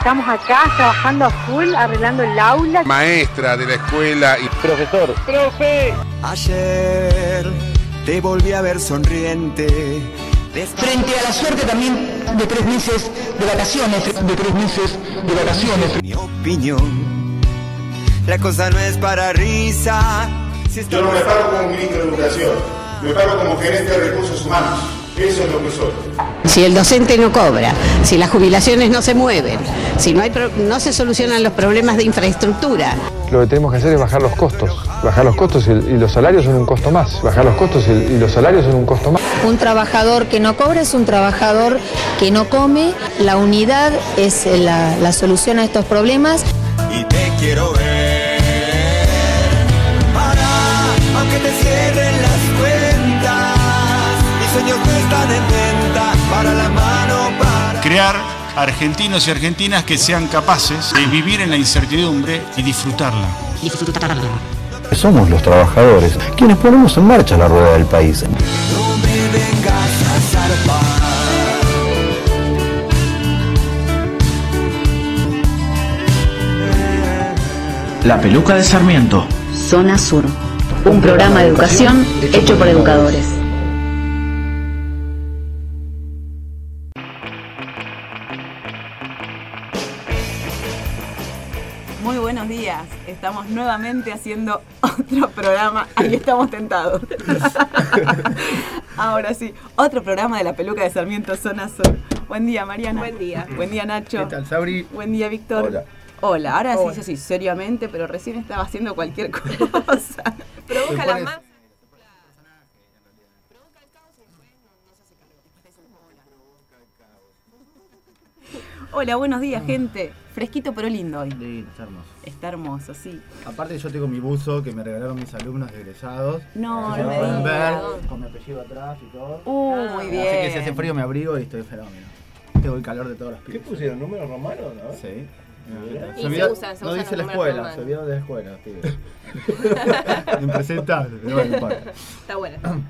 Estamos acá trabajando a full, arreglando el aula. Maestra de la escuela y profesor. ¡Profe! Ayer te volví a ver sonriente. Frente a la suerte también de tres meses de vacaciones, de tres meses de vacaciones. Mi opinión, la cosa no es para risa. Si Yo no me paro como ministro de Educación, me paro como gerente de recursos humanos. Eso es lo que soy. Si el docente no cobra, si las jubilaciones no se mueven, si no, hay no se solucionan los problemas de infraestructura. Lo que tenemos que hacer es bajar los costos. Bajar los costos y, los salarios son un costo más. Bajar los costos y, y los salarios son un costo más. Un trabajador que no cobra es un trabajador que no come. La unidad es la, la solución a estos problemas. Y te quiero ver. Crear argentinos y argentinas que sean capaces de vivir en la incertidumbre y disfrutarla. Disfrutarla. Somos los trabajadores quienes ponemos en marcha la rueda del país. No me vengas a zarpar. La peluca de Sarmiento. Zona Sur. Un programa de educación hecho por educadores. Nuevamente haciendo otro programa. Ahí estamos tentados. Ahora sí, otro programa de la peluca de Sarmiento Zona Sur. Buen día, Mariana. Buen día. Buen día, Nacho. ¿Qué tal, Sabri? Buen día, Víctor. Hola. Hola, ahora Hola. sí, sí, seriamente, pero recién estaba haciendo cualquier cosa. Provoca la más. Hola, buenos días, gente. Fresquito pero lindo hoy. Lindo, está hermoso. Está hermoso, sí. Aparte yo tengo mi buzo que me regalaron mis alumnos egresados. No, Así no me lo pueden ver con mi apellido atrás y todo. Uh, Ah. muy Así bien. que si hace frío me abrigo y estoy fenómeno. Tengo el calor de todos los ¿Qué pibes. pusieron? ¿Número romano? No? Sí. Y Se usa- se no usan dice la números escuela, romanos. se olvidó de la escuela, pibes. Impresentable, pero bueno, no importa. Está buena.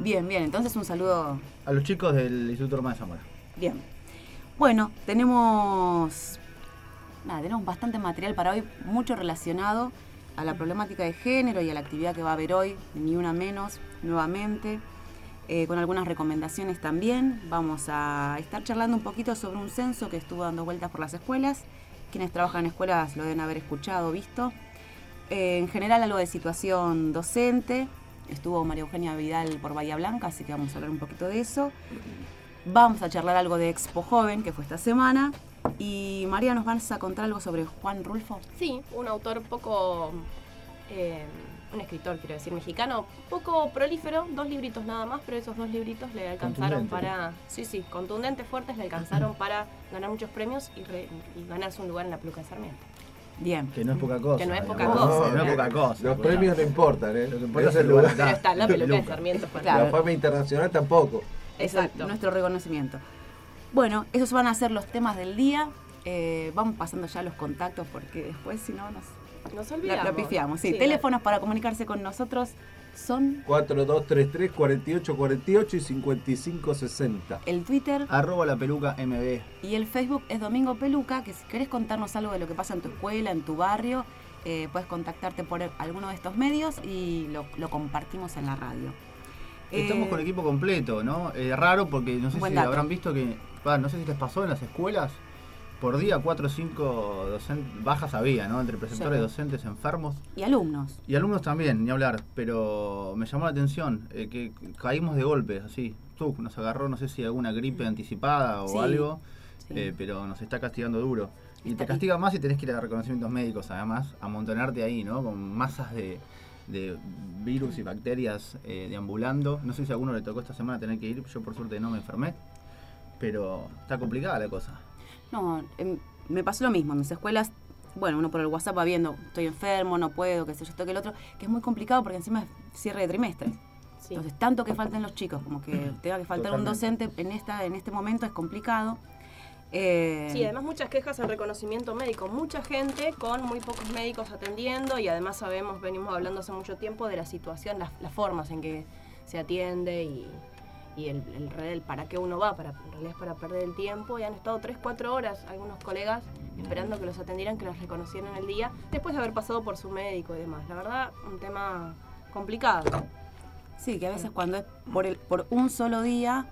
Bien, bien. Entonces un saludo. A los chicos del Instituto Román de Zamora. Bien. Bueno, tenemos. Nada, tenemos bastante material para hoy, mucho relacionado a la problemática de género y a la actividad que va a haber hoy, ni una menos, nuevamente, eh, con algunas recomendaciones también. Vamos a estar charlando un poquito sobre un censo que estuvo dando vueltas por las escuelas. Quienes trabajan en escuelas lo deben haber escuchado, visto. Eh, en general algo de situación docente. Estuvo María Eugenia Vidal por Bahía Blanca, así que vamos a hablar un poquito de eso. Vamos a charlar algo de Expo Joven, que fue esta semana. Y María, ¿nos vas a contar algo sobre Juan Rulfo? Sí, un autor poco. eh, un escritor, quiero decir, mexicano, poco prolífero, dos libritos nada más, pero esos dos libritos le alcanzaron para. Sí, sí, contundentes, fuertes, le alcanzaron para ganar muchos premios y, re- y ganarse un lugar en la peluca de Sarmiento. Bien. Que no es poca cosa. Que no es poca digamos. cosa. Que no es poca cosa. Los premios no importan, ¿eh? Lo que importa Es el lugar. Pero está la peluca de. Sarmiento. Claro. La fama internacional tampoco. Exacto. es nuestro reconocimiento. Bueno, esos van a ser los temas del día. Eh, vamos pasando ya los contactos porque después, si no, nos Nos olvidamos. pifiamos. Sí, Sí, teléfonos para comunicarse con nosotros son 4233 4848 y 5560. el Twitter Arroba la peluca MB. y el Facebook es Domingo Peluca, que si querés contarnos algo de lo que pasa en tu escuela, en tu barrio, eh, puedes contactarte por alguno de estos medios y lo, lo compartimos en la radio. Estamos Eh, con equipo completo, ¿no? Eh, raro porque no sé si dato. habrán visto que, no sé si les pasó en las escuelas, por día cuatro o cinco docentes, bajas había, ¿no? Entre preceptores, Sí. docentes, enfermos Y alumnos. y alumnos también, ni hablar, pero me llamó la atención eh, que caímos de golpe, así, tú, nos agarró, no sé si alguna gripe anticipada o Sí, algo, sí. eh, pero nos está castigando duro. Y Está- te castiga más y tenés que ir a reconocimientos médicos, además, amontonarte ahí, ¿no? Con masas de, de virus y bacterias eh, deambulando. No sé si a alguno le tocó esta semana tener que ir, yo por suerte no me enfermé, pero está complicada la cosa. No, em, me pasó lo mismo. En mis escuelas, bueno, uno por el WhatsApp va viendo, estoy enfermo, no puedo, qué sé yo, esto que el otro, que es muy complicado porque encima es cierre de trimestre. Sí. Entonces, tanto que falten los chicos como que tenga que faltar un docente en, esta, en este momento es complicado. Eh, Sí, además muchas quejas en reconocimiento médico, mucha gente con muy pocos médicos atendiendo y además sabemos, venimos hablando hace mucho tiempo de la situación, las, las formas en que se atiende y, y el, el, el para qué uno va, para, en realidad es para perder el tiempo y han estado 3, 4 horas algunos colegas esperando que los atendieran, que los reconocieran el día, después de haber pasado por su médico y demás. La verdad, un tema complicado. Sí, que a veces cuando es por, el, por un solo día,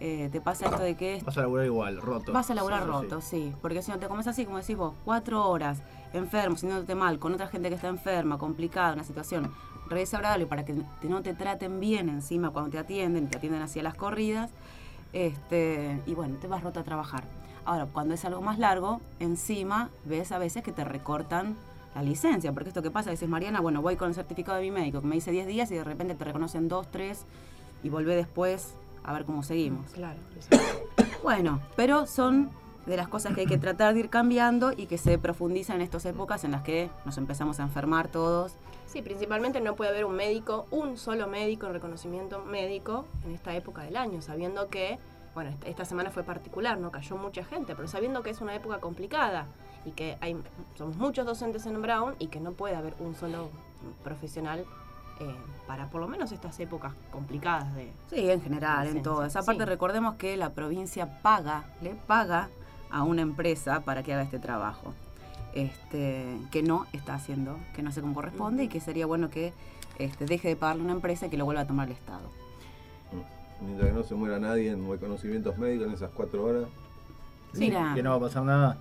eh, te pasa esto de que Vas a laburar igual, roto. vas a laburar Sí, sí, sí. roto, sí. Porque si no te comes así, como decís vos, cuatro horas, enfermo, sintiéndote mal, con otra gente que está enferma, complicada, una situación re desagradable para que te- no te traten bien encima cuando te atienden, te atienden hacia las corridas, este, y bueno, te vas roto a trabajar. Ahora, cuando es algo más largo, encima ves a veces que te recortan la licencia, porque esto que pasa, dices, Mariana, bueno, voy con el certificado de mi médico, que me dice 10 días y de repente te reconocen 2, 3 y volvé después a ver cómo seguimos. Claro. Bueno, pero son de las cosas que hay que tratar de ir cambiando y que se profundizan en estas épocas en las que nos empezamos a enfermar todos. Sí, principalmente no puede haber un médico, un solo médico en reconocimiento médico en esta época del año, sabiendo que, bueno, esta, esta semana fue particular, no cayó mucha gente, pero sabiendo que es una época complicada y que hay, somos muchos docentes en Brown y que no puede haber un solo profesional eh, para por lo menos estas épocas complicadas de... Sí, en general, en licencia. todas. Aparte, Sí. recordemos que la provincia paga, le paga a una empresa para que haga este trabajo. Este, que no está haciendo, que no hace como corresponde y que sería bueno que este, deje de pagarle a una empresa y que lo vuelva a tomar el Estado. Mientras que no se muera nadie en reconocimientos médicos en esas cuatro horas. Mira. Que no va a pasar nada.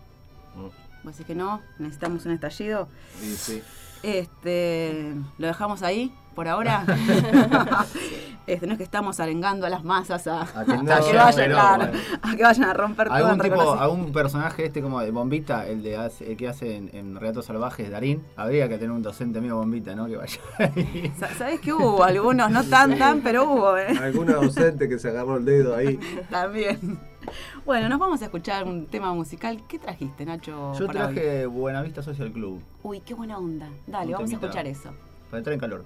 Vos decís que no, necesitamos un estallido. Sí, sí. Este, lo dejamos ahí por ahora. este, no es que estamos arengando a las masas a, A que a no, que, vayan, pero, claro, bueno. a que vayan a romper todo ¿Algún en tipo, algún personaje este como de Bombita, el de hace- el que hace en, en Relatos Salvajes, Darín? Habría que tener un docente mío Bombita, ¿no? Que vaya ahí. Sa- ¿Sabés que hubo? Algunos, no tan tan, pero hubo, ¿eh? Alguna docente que se agarró el dedo ahí. También. Bueno, nos vamos a escuchar un tema musical. ¿Qué trajiste, Nacho? Yo para hoy? traje Buenavista Social Club, Uy, qué buena onda. Dale, Un vamos a escuchar eso. para entrar en calor.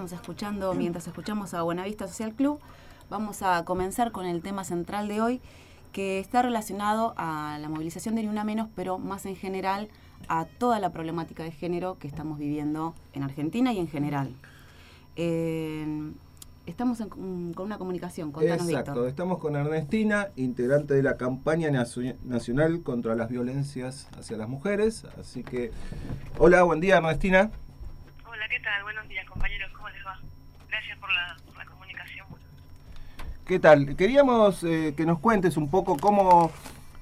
Estábamos escuchando, mientras escuchamos a Buenavista Social Club, vamos a comenzar con el tema central de hoy, que está relacionado a la movilización de Ni Una Menos, pero más en general a toda la problemática de género que estamos viviendo en Argentina y en general. Eh, estamos en- con una comunicación, contanos, Exacto, Víctor. estamos con Ernestina, integrante de la campaña nacio- nacional contra las violencias hacia las mujeres. Así que, hola, buen día Ernestina. Hola, ¿qué tal? Buenos días, compañeros. ¿Cómo les va? Gracias por la, por la comunicación. ¿Qué tal? Queríamos eh, que nos cuentes un poco cómo,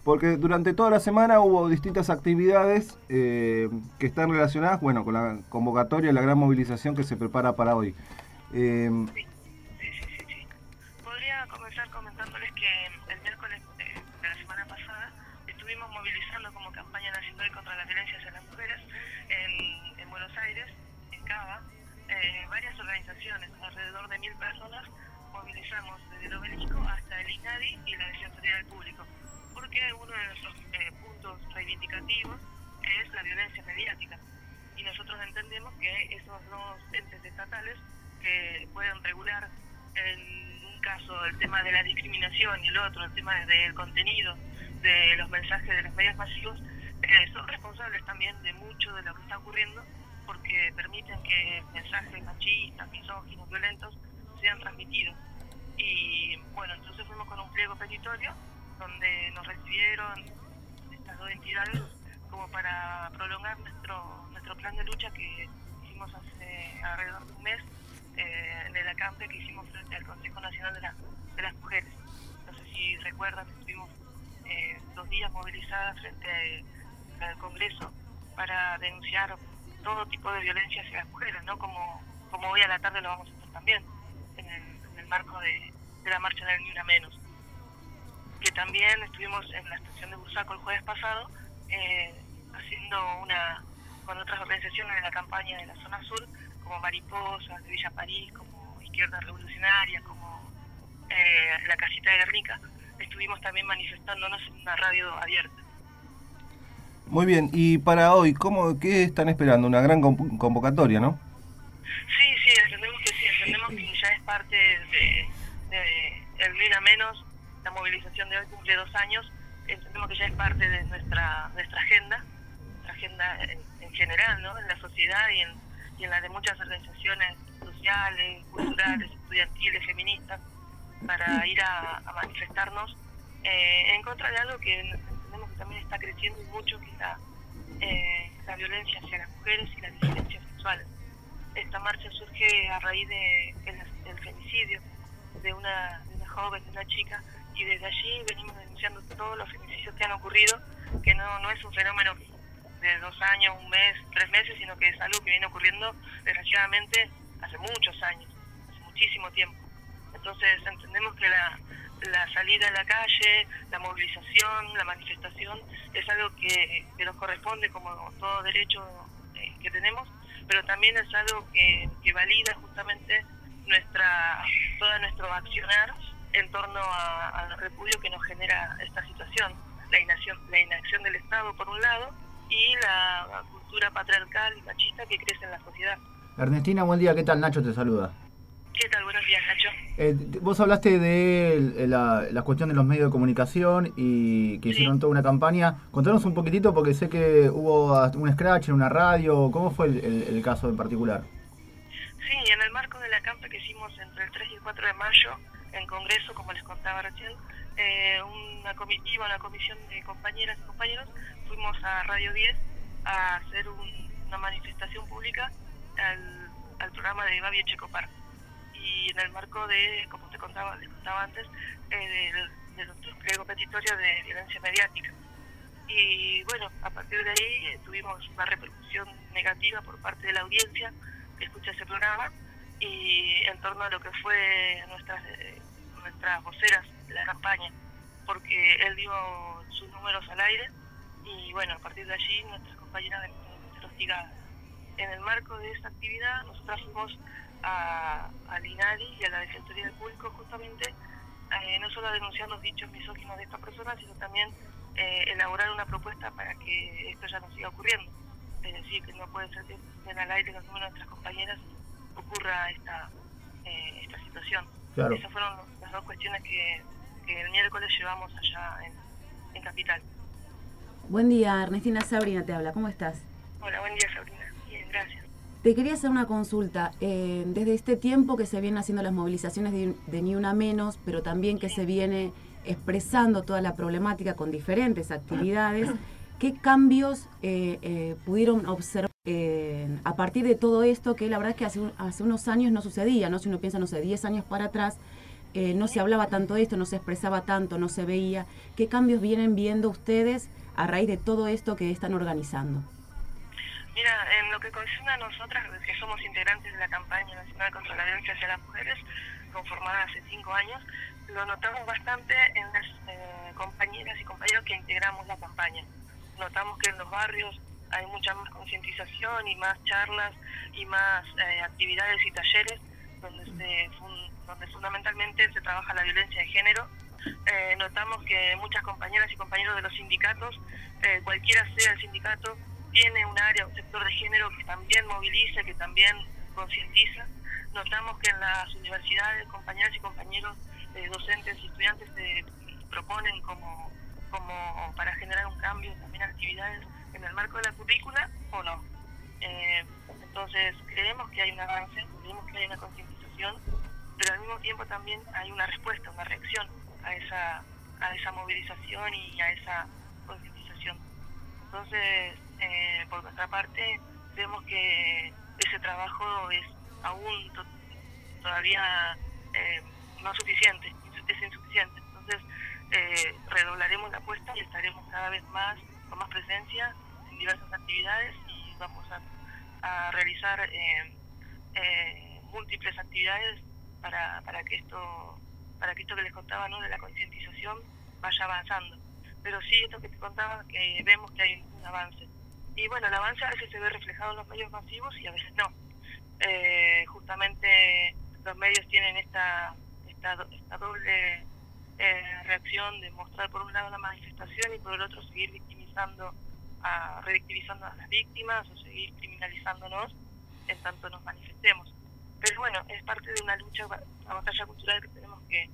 porque durante toda la semana hubo distintas actividades eh, que están relacionadas, bueno, con la convocatoria, la gran movilización que se prepara para hoy. Eh, Podría organizaciones, alrededor de mil personas, movilizamos desde el obelisco hasta el INADI y la Defensoría del Público, porque uno de nuestros eh, puntos reivindicativos es la violencia mediática. Y nosotros entendemos que esos dos entes estatales que pueden regular en un caso el tema de la discriminación y el otro el tema del contenido de los mensajes de los medios masivos, eh, son responsables también de mucho de lo que está ocurriendo porque permiten que mensajes machistas, misóginos, violentos sean transmitidos. Y bueno, entonces fuimos con un pliego petitorio donde nos recibieron estas dos entidades como para prolongar nuestro nuestro plan de lucha que hicimos hace alrededor de un mes eh, en el acampe que hicimos frente al Consejo Nacional de, la- de las Mujeres. No sé si recuerdan, estuvimos eh, dos días movilizadas frente al Congreso para denunciar todo tipo de violencia hacia las mujeres, ¿no? Como, como hoy a la tarde lo vamos a hacer también, en el, en el marco de, la marcha del Ni Una Menos. Que también estuvimos en la estación de Bursaco el jueves pasado, eh, haciendo una con otras organizaciones de la campaña de la zona sur, como Mariposas, de Villa París, como Izquierda Revolucionaria, como eh, la Casita de Guernica, estuvimos también manifestándonos en una radio abierta. Muy bien, y para hoy, ¿cómo, ¿qué están esperando? Una gran conv- convocatoria, ¿no? Sí, sí, entendemos que sí, entendemos que ya es parte de, el Mira Menos, la movilización de hoy cumple dos años, entendemos que ya es parte de nuestra nuestra agenda, nuestra agenda en, en general, ¿no? En la sociedad y en, y en la de muchas organizaciones sociales, culturales, estudiantiles, feministas, para ir a, a manifestarnos eh, en contra de algo que entendemos que también está creciendo mucho, que la, eh, la violencia hacia las mujeres y las disidencias sexuales. Esta marcha surge a raíz de el, del femicidio de una, de una joven, de una chica, y desde allí venimos denunciando todos los femicidios que han ocurrido, que no, no es un fenómeno de dos años, un mes, tres meses, sino que es algo que viene ocurriendo desgraciadamente hace muchos años, hace muchísimo tiempo. Entonces entendemos que la, la salida a la calle, la movilización, la manifestación es algo que, que nos corresponde como todo derecho eh, que tenemos, pero también es algo que, que valida justamente nuestra todo nuestro accionar en torno al repudio que nos genera esta situación, la inacción, la inacción del Estado por un lado y la cultura patriarcal y machista que crece en la sociedad. Ernestina, buen día, ¿qué tal? Nacho te saluda. ¿Qué tal? Buenos días, Nacho. Eh, vos hablaste de el- la, la cuestión de los medios de comunicación y que hicieron toda una campaña. Contanos un poquitito porque sé que hubo un scratch en una radio. ¿Cómo fue el, el- el caso en particular? Sí, en el marco de la campa que hicimos entre el 3 y el 4 de mayo en Congreso, como les contaba recién, eh, una comitiva, una comisión de compañeras y compañeros, fuimos a Radio 10 a hacer un- una manifestación pública al, al programa de Babi Echecopar. Y en el marco de, como te contaba, les contaba antes, eh, del, de pliego petitorio de violencia mediática. Y bueno, a partir de ahí eh, tuvimos una repercusión negativa por parte de la audiencia que escucha ese programa y en torno a lo que fue nuestras eh, nuestras voceras de la campaña, porque él dio sus números al aire y bueno, a partir de allí nuestras compañeras deben ser hostigadas. En el marco de esta actividad nosotros fuimos a, al INADI y a la Defensoría del Público justamente eh, no solo a denunciar los dichos misóginos de esta persona, sino también eh, elaborar una propuesta para que esto ya no siga ocurriendo. Es decir, que no puede ser que estén al aire los números de nuestras compañeras ocurra esta, eh, esta situación. Claro. Esas fueron las dos cuestiones que, que el miércoles llevamos allá en, en Capital. Buen día, Ernestina Sabrina te habla, ¿cómo estás? Hola, buen día Sabrina. Bien, gracias. Te quería hacer una consulta. Eh, desde este tiempo que se vienen haciendo las movilizaciones de, Ni Una Menos, pero también que se viene expresando toda la problemática con diferentes actividades, ¿qué cambios eh, eh, pudieron observar a partir de todo esto que la verdad es que hace, hace unos años no sucedía, ¿no? Si uno piensa, no sé, 10 años para atrás, no se hablaba tanto de esto, no se expresaba tanto, no se veía. ¿Qué cambios vienen viendo ustedes a raíz de todo esto que están organizando? Mira, en lo que concierne a nosotras, que somos integrantes de la campaña nacional contra la violencia hacia las mujeres, conformada hace cinco años, lo notamos bastante en las eh, compañeras y compañeros que integramos la campaña. Notamos que en los barrios hay mucha más concientización y más charlas y más eh, actividades y talleres donde, se fun- donde fundamentalmente se trabaja la violencia de género. Eh, notamos que muchas compañeras y compañeros de los sindicatos, eh, cualquiera sea el sindicato, tiene un área, un sector de género que también moviliza, que también concientiza. Notamos que en las universidades, compañeras y compañeros eh, docentes y estudiantes se proponen como, como para generar un cambio también actividades en el marco de la currícula o no. Eh, entonces creemos que hay un avance, creemos que hay una concientización, pero al mismo tiempo también hay una respuesta, una reacción a esa, a esa movilización y a esa concientización. Entonces, eh, por nuestra parte, creemos que ese trabajo es aún to- todavía eh, no suficiente, es insuficiente. Entonces, eh, redoblaremos la apuesta y estaremos cada vez más con más presencia en diversas actividades y vamos a, realizar múltiples actividades para, para que esto para que esto que les contaba ¿no? de la concientización vaya avanzando. Pero sí, esto que te contaba, que vemos que hay un avance. Y bueno, el avance a veces se ve reflejado en los medios masivos y a veces no. Eh, justamente los medios tienen esta, esta, esta doble eh, reacción de mostrar por un lado la manifestación y por el otro seguir victimizando, a, revictimizando a las víctimas o seguir criminalizándonos en tanto nos manifestemos. Pero bueno, es parte de una lucha, una batalla cultural que tenemos que,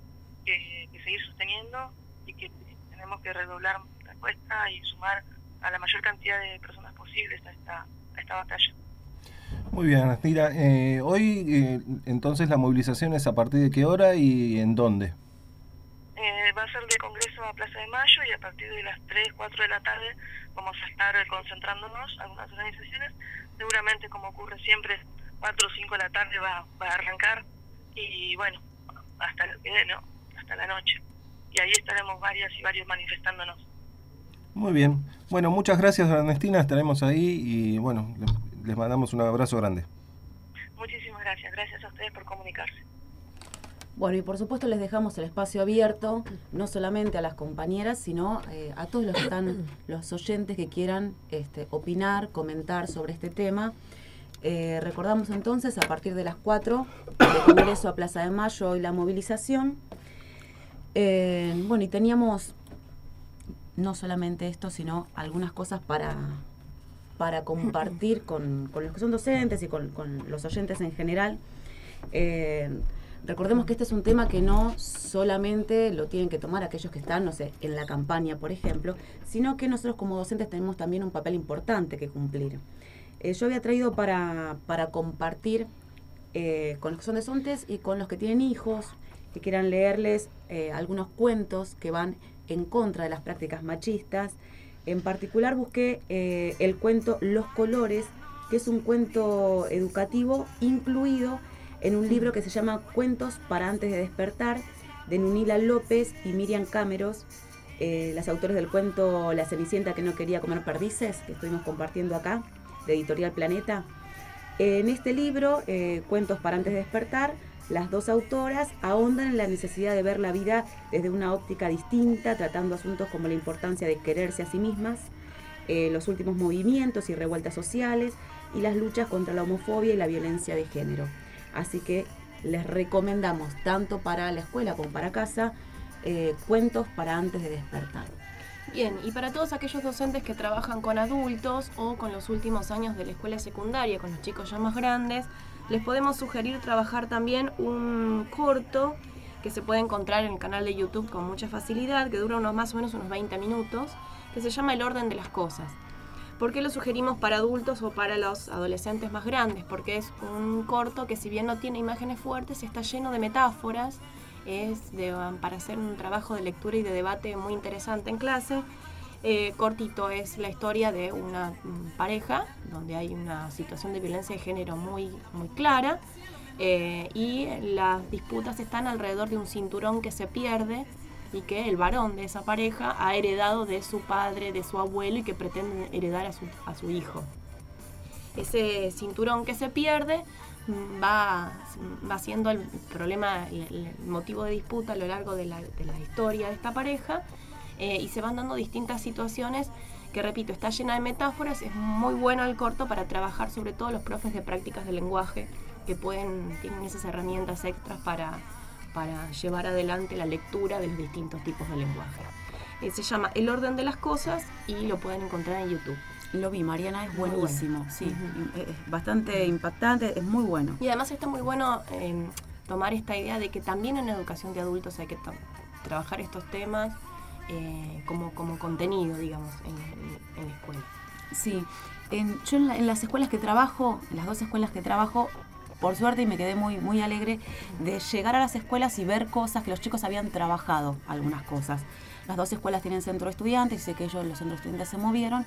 que, que seguir sosteniendo y que tenemos que redoblar la apuesta y sumar a la mayor cantidad de personas posibles a esta, a esta batalla. Muy bien, Ernestina. Eh, hoy, eh, entonces, la movilización es a partir de qué hora y en dónde? Eh, va a ser de Congreso a Plaza de Mayo y a partir de las 3, 4 de la tarde vamos a estar eh, concentrándonos, algunas organizaciones, seguramente como ocurre siempre, 4 o 5 de la tarde va, va a arrancar y bueno, hasta lo que dé, ¿no? Hasta la noche. Y ahí estaremos varias y varios manifestándonos. Muy bien. Bueno, muchas gracias, Ernestina. Estaremos ahí y bueno, les, mandamos un abrazo grande. Muchísimas gracias, gracias a ustedes por comunicarse. Bueno, y por supuesto les dejamos el espacio abierto, no solamente a las compañeras, sino eh, a todos los que están, los oyentes que quieran este, opinar, comentar sobre este tema. Eh, recordamos entonces, a partir de las 4, de Congreso a Plaza de Mayo, hoy la movilización. Eh, bueno, y teníamos no solamente esto, sino algunas cosas para, para compartir con, con los que son docentes y con, con los oyentes en general. Eh, recordemos que este es un tema que no solamente lo tienen que tomar aquellos que están, no sé, en la campaña, por ejemplo, sino que nosotros como docentes tenemos también un papel importante que cumplir. Eh, yo había traído para, para compartir eh, con los que son docentes y con los que tienen hijos, que quieran leerles algunos cuentos que van en contra de las prácticas machistas. En particular busqué eh, el cuento Los Colores, que es un cuento educativo incluido en un libro que se llama Cuentos para antes de despertar, de Nunila López y Miriam Cámeros, eh, las autores del cuento La Cenicienta que no quería comer perdices, que estuvimos compartiendo acá, de Editorial Planeta. En este libro, eh, Cuentos para antes de despertar, las dos autoras ahondan en la necesidad de ver la vida desde una óptica distinta, tratando asuntos como la importancia de quererse a sí mismas, eh, los últimos movimientos y revueltas sociales y las luchas contra la homofobia y la violencia de género. Así que les recomendamos, tanto para la escuela como para casa, eh, cuentos para antes de despertar. Bien, y para todos aquellos docentes que trabajan con adultos o con los últimos años de la escuela secundaria, con los chicos ya más grandes, Les podemos sugerir trabajar también un corto que se puede encontrar en el canal de YouTube con mucha facilidad, que dura unos más o menos unos 20 minutos, que se llama El orden de las cosas. ¿Por qué lo sugerimos para adultos o para los adolescentes más grandes? Porque es un corto que si bien no tiene imágenes fuertes, está lleno de metáforas, es de- para hacer un trabajo de lectura y de debate muy interesante en clase. Eh, cortito es la historia de una mm, pareja donde hay una situación de violencia de género muy, muy clara eh, y las disputas están alrededor de un cinturón que se pierde y que el varón de esa pareja ha heredado de su padre, de su abuelo y que pretende heredar a su, a su hijo. Ese cinturón que se pierde mm, va, va siendo el problema, el, el motivo de disputa a lo largo de la, de la historia de esta pareja eh, y se van dando distintas situaciones que repito, está llena de metáforas, es muy bueno el corto para trabajar sobre todo los profes de prácticas del lenguaje que pueden, tienen esas herramientas extras para, para llevar adelante la lectura de los distintos tipos de lenguaje. Eh, se llama El orden de las cosas y lo pueden encontrar en YouTube. Lo vi, Mariana, es Muy bueno. buenísimo, sí, Ujú. es bastante impactante, es muy bueno. Y además está muy bueno eh, tomar esta idea de que también en educación de adultos hay que trabajar estos temas eh, como, como contenido, digamos, en, en- la escuela. Sí, yo en, la- en las escuelas que trabajo, las dos escuelas que trabajo, por suerte y me quedé muy, muy alegre de llegar a las escuelas y ver cosas que los chicos habían trabajado, algunas cosas. Las dos escuelas tienen centro de estudiantes, sé que ellos, los centros estudiantes se movieron.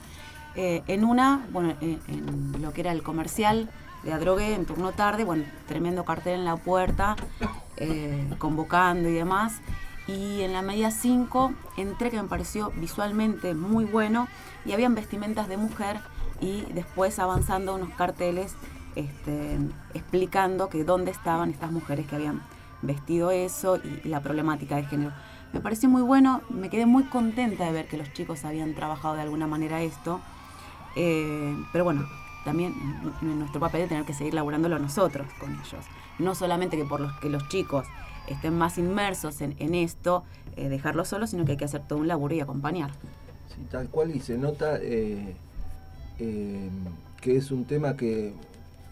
Eh, en una, bueno, eh, en lo que era el comercial de Adrogué, en turno tarde, bueno, tremendo cartel en la puerta, convocando y demás. Y en la media 5 entré que me pareció visualmente muy bueno y habían vestimentas de mujer y después avanzando unos carteles este, explicando que dónde estaban estas mujeres que habían vestido eso y, la problemática de género. Me pareció muy bueno, me quedé muy contenta de ver que los chicos habían trabajado de alguna manera esto, Eh, pero bueno, también nuestro papel es tener que seguir laburándolo nosotros con ellos. No solamente que por los que los chicos estén más inmersos en, en esto, eh, dejarlos solos, sino que hay que hacer todo un laburo y acompañar. Sí, tal cual y se nota eh, eh, que es un tema que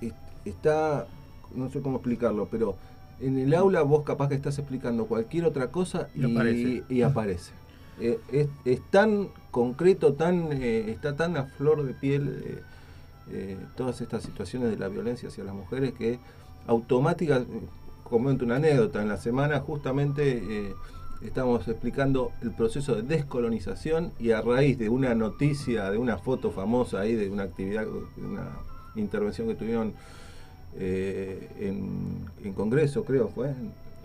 es- está, no sé cómo explicarlo, pero en el aula vos capaz que estás explicando cualquier otra cosa y, Y aparece. y aparece. Eh, es, es tan concreto, tan eh, está tan a flor de piel eh, eh, todas estas situaciones de la violencia hacia las mujeres que automática, eh, comento una anécdota, en la semana justamente eh, estamos explicando el proceso de descolonización y a raíz de una noticia, de una foto famosa ahí, de una actividad, de una intervención que tuvieron eh, en, en Congreso, creo fue,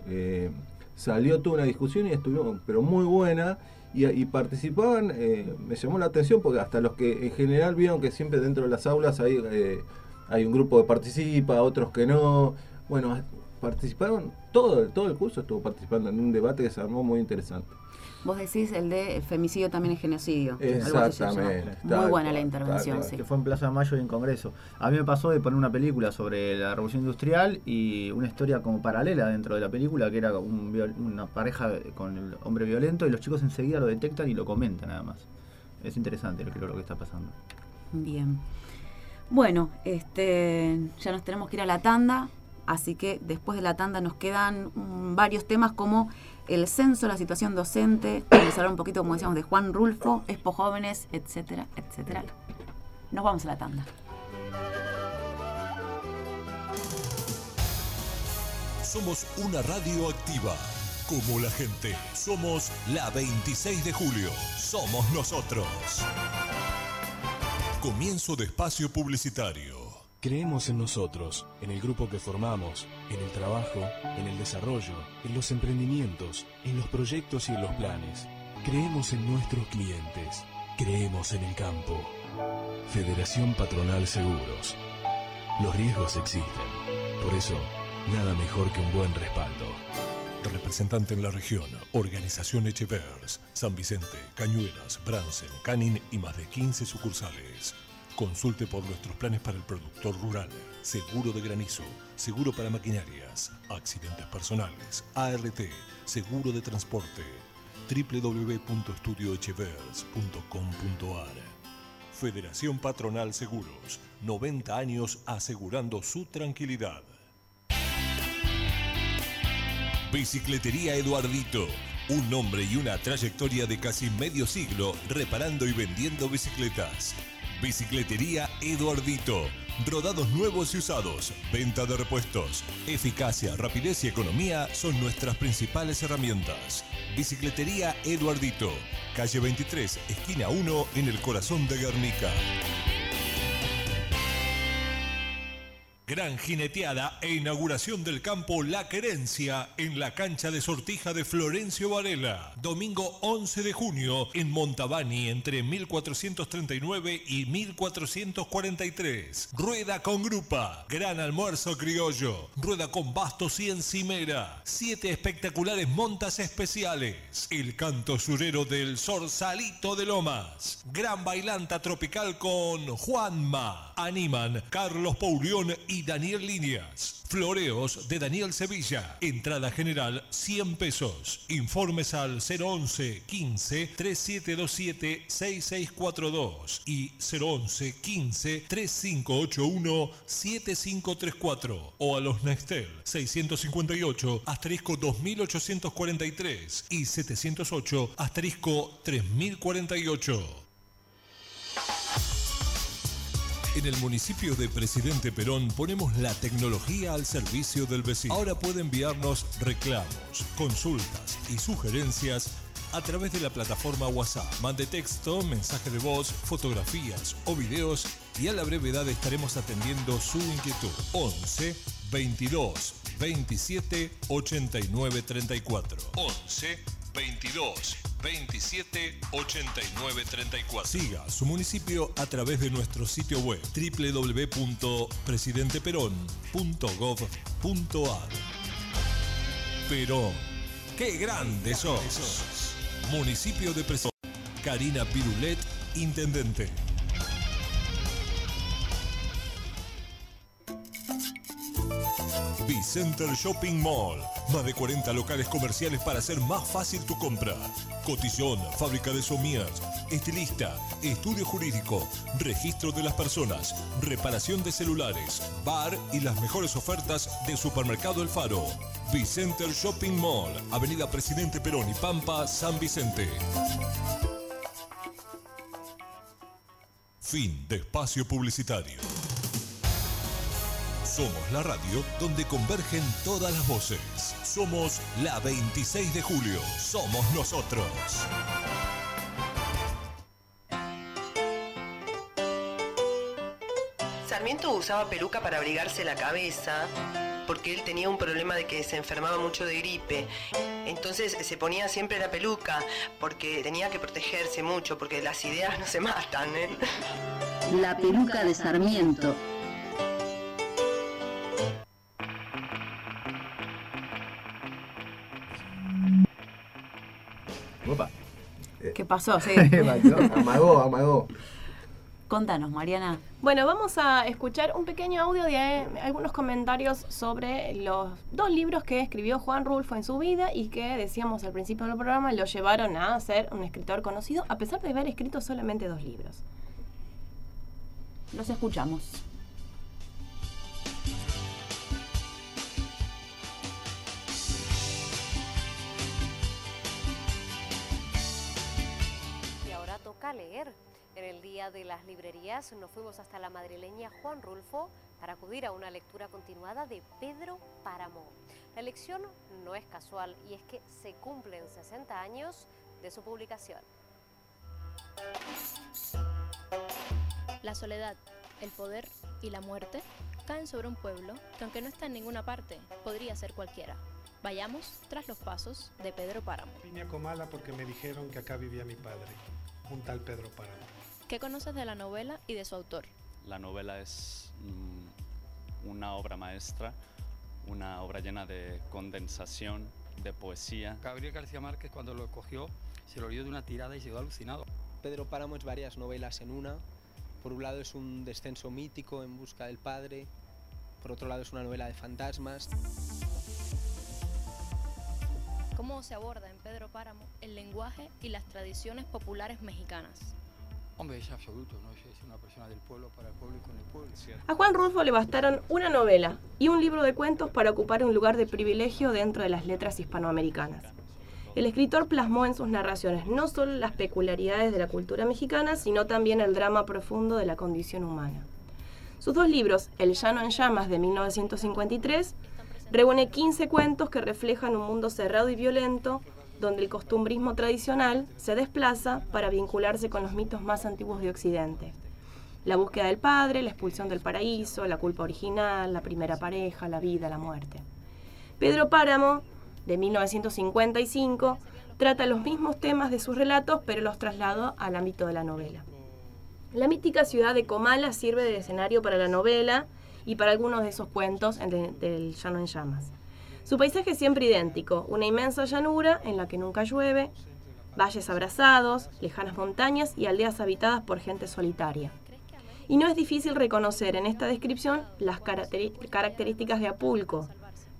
eh, salió toda una discusión y estuvo, pero muy buena, y, participaban, eh, me llamó la atención porque hasta los que en general vieron que siempre dentro de las aulas hay, hay un grupo que participa, otros que no, bueno, participaron, todo, todo el curso estuvo participando en un debate que se armó muy interesante. Vos decís el de femicidio también es genocidio. algo así se llama. Exactamente. Muy buena la intervención, tal sí. que fue en Plaza de Mayo y en Congreso. A mí me pasó de poner una película sobre la revolución industrial y una historia como paralela dentro de la película, que era un una pareja con el hombre violento y los chicos enseguida lo detectan y lo comentan nada más. Es interesante lo que, lo que está pasando. Bien. Bueno, este, ya nos tenemos que ir a la tanda, así que después de la tanda nos quedan mm, varios temas como el censo, la situación docente, vamos a hablar un poquito, como decíamos, de Juan Rulfo, Expo Jóvenes, etcétera, etcétera. Nos vamos a la tanda. Somos una radio activa. Como la gente. Somos la 26 de julio. Somos nosotros. Comienzo de espacio publicitario. Creemos en nosotros, en el grupo que formamos, en el trabajo, en el desarrollo, en los emprendimientos, en los proyectos y en los planes. Creemos en nuestros clientes. Creemos en el campo. Federación Patronal Seguros. Los riesgos existen. Por eso, nada mejor que un buen respaldo. Representante en la región, Organización Echevers, San Vicente, Cañuelas, Bransen, Canin y más de 15 sucursales. Consulte por nuestros planes para el productor rural, seguro de granizo, seguro para maquinarias, accidentes personales, ART, seguro de transporte, www.estudioechevers.com.ar. Federación Patronal Seguros, 90 años asegurando su tranquilidad. Bicicletería Eduardito. Un nombre y una trayectoria de casi medio siglo reparando y vendiendo bicicletas. Bicicletería Eduardito. Rodados nuevos y usados. Venta de repuestos. Eficacia, rapidez y economía son nuestras principales herramientas. Bicicletería Eduardito. Calle 23, esquina 1, en el corazón de Guernica. Gran jineteada e inauguración del campo La Querencia en la cancha de sortija de Florencio Varela. Domingo 11 de junio en Montabani entre 1439 y 1443. Rueda con grupa. Gran almuerzo criollo. Rueda con bastos y encimera. Siete espectaculares montas especiales. El canto surero del Sorsalito de Lomas. Gran bailanta tropical con Juanma. Animan Carlos Paulión y Daniel Líneas. Floreos de Daniel Sevilla. Entrada general 100 pesos. Informes al 011 15 3727 6642 y 011 15 3581 7534 o a los Nextel 658 asterisco 2843 y 708 asterisco 3048. En el municipio de Presidente Perón ponemos la tecnología al servicio del vecino. Ahora puede enviarnos reclamos, consultas y sugerencias a través de la plataforma WhatsApp. Mande texto, mensaje de voz, fotografías o videos y a la brevedad estaremos atendiendo su inquietud. 11 22 27 89 34. 11 22 27 89 34. Siga su municipio a través de nuestro sitio web www.presidenteperón.gov.ar. Perón, qué grande sos. Municipio de Presidente. Karina Pirulet, Intendente. Bicenter Shopping Mall. Más de 40 locales comerciales para hacer más fácil tu compra. Cotillón, fábrica de somías, estilista, estudio jurídico, registro de las personas, reparación de celulares, bar y las mejores ofertas de Supermercado El Faro. Bicenter Shopping Mall, Avenida Presidente Perón y Pampa, San Vicente. Fin de espacio publicitario. Somos la radio donde convergen todas las voces. Somos la 26 de julio. Somos nosotros. Sarmiento usaba peluca para abrigarse la cabeza porque él tenía un problema de que se enfermaba mucho de gripe. Entonces se ponía siempre la peluca porque tenía que protegerse mucho porque las ideas no se matan. ¿eh? La peluca de Sarmiento. Opa. ¿Qué pasó? Sí. amagó, amagó. Contanos, Mariana. Bueno, vamos a escuchar un pequeño audio de eh, algunos comentarios sobre los dos libros que escribió Juan Rulfo en su vida y que decíamos al principio del programa lo llevaron a ser un escritor conocido a pesar de haber escrito solamente dos libros. Los escuchamos. Leer. En el día de las librerías nos fuimos hasta la madrileña Juan Rulfo para acudir a una lectura continuada de Pedro Páramo. La elección no es casual y es que se cumplen 60 años de su publicación. La soledad, el poder y la muerte caen sobre un pueblo que aunque no está en ninguna parte, podría ser cualquiera. Vayamos tras los pasos de Pedro Páramo. Vine a Comala porque me dijeron que acá vivía mi padre, un tal Pedro Páramo. ¿Qué conoces de la novela y de su autor? La novela es mm, una obra maestra, una obra llena de condensación, de poesía. Gabriel García Márquez cuando lo cogió se lo leyó de una tirada y se quedó alucinado. Pedro Páramo es varias novelas en una. Por un lado es un descenso mítico en busca del padre, por otro lado es una novela de fantasmas. ¿Cómo se aborda en Pedro Páramo el lenguaje y las tradiciones populares mexicanas? Hombre, es absoluto, ¿no? Es una persona del pueblo para el pueblo y con el pueblo. A Juan Rulfo le bastaron una novela y un libro de cuentos para ocupar un lugar de privilegio dentro de las letras hispanoamericanas. El escritor plasmó en sus narraciones no solo las peculiaridades de la cultura mexicana, sino también el drama profundo de la condición humana. Sus dos libros, El llano en llamas de 1953, reúne 15 cuentos que reflejan un mundo cerrado y violento, donde el costumbrismo tradicional se desplaza para vincularse con los mitos más antiguos de Occidente. La búsqueda del padre, la expulsión del paraíso, la culpa original, la primera pareja, la vida, la muerte. Pedro Páramo, de 1955, trata los mismos temas de sus relatos, pero los trasladó al ámbito de la novela. La mítica ciudad de Comala sirve de escenario para la novela y para algunos de esos cuentos en de- del Llano en Llamas. Su paisaje es siempre idéntico, una inmensa llanura en la que nunca llueve, valles abrazados, lejanas montañas y aldeas habitadas por gente solitaria. Y no es difícil reconocer en esta descripción las características de Apulco,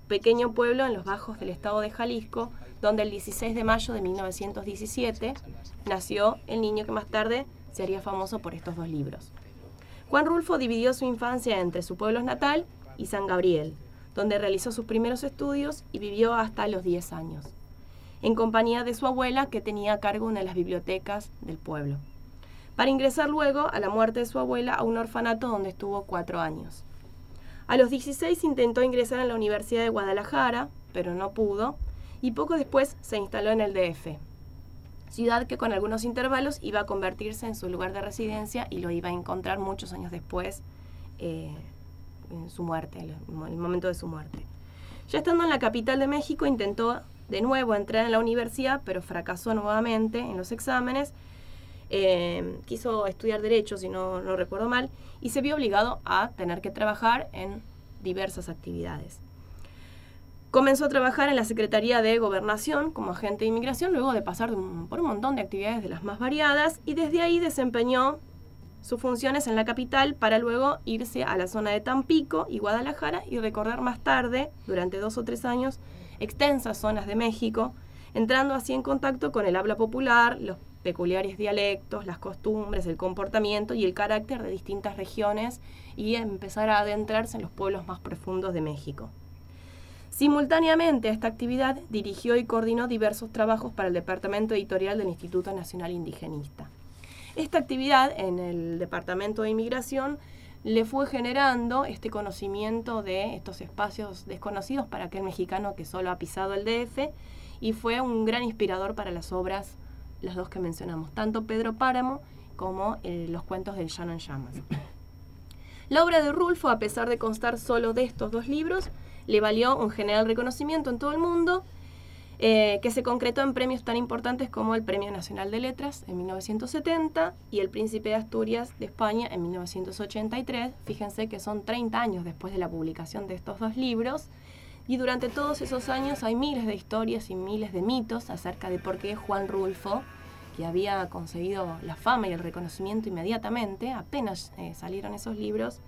pequeño pueblo en los bajos del estado de Jalisco, donde el 16 de mayo de 1917 nació el niño que más tarde se haría famoso por estos dos libros. Juan Rulfo dividió su infancia entre su pueblo natal y San Gabriel, donde realizó sus primeros estudios y vivió hasta los 10 años, en compañía de su abuela que tenía a cargo una de las bibliotecas del pueblo, para ingresar luego, a la muerte de su abuela, a un orfanato donde estuvo cuatro años. A los 16 intentó ingresar a la Universidad de Guadalajara, pero no pudo, y poco después se instaló en el DF, ciudad que con algunos intervalos iba a convertirse en su lugar de residencia y lo iba a encontrar muchos años después, eh, en su muerte, el, el momento de su muerte. Ya estando en la capital de México, intentó de nuevo entrar en la universidad, pero fracasó nuevamente en los exámenes. Eh, quiso estudiar Derecho, si no, no recuerdo mal, y se vio obligado a tener que trabajar en diversas actividades. Comenzó a trabajar en la Secretaría de Gobernación como agente de inmigración, luego de pasar por un montón de actividades de las más variadas, y desde ahí desempeñó sus funciones en la capital para luego irse a la zona de Tampico y Guadalajara y recorrer más tarde, durante dos o tres años, extensas zonas de México, entrando así en contacto con el habla popular, los peculiares dialectos, las costumbres, el comportamiento y el carácter de distintas regiones y empezar a adentrarse en los pueblos más profundos de México. Simultáneamente a esta actividad dirigió y coordinó diversos trabajos para el Departamento Editorial del Instituto Nacional Indigenista. Esta actividad en el Departamento de Inmigración le fue generando este conocimiento de estos espacios desconocidos para aquel mexicano que solo ha pisado el DF y fue un gran inspirador para las obras, las dos que mencionamos, tanto Pedro Páramo como eh, los cuentos del Llano en Llamas. La obra de Rulfo, a pesar de constar solo de estos dos libros, le valió un general reconocimiento en todo el mundo, eh, que se concretó en premios tan importantes como el Premio Nacional de Letras en 1970 y el Príncipe de Asturias de España en 1983. Fíjense que son 30 años después de la publicación de estos dos libros. Y durante todos esos años hay miles de historias y miles de mitos acerca de por qué Juan Rulfo, que había conseguido la fama y el reconocimiento inmediatamente, apenas eh, salieron esos libros,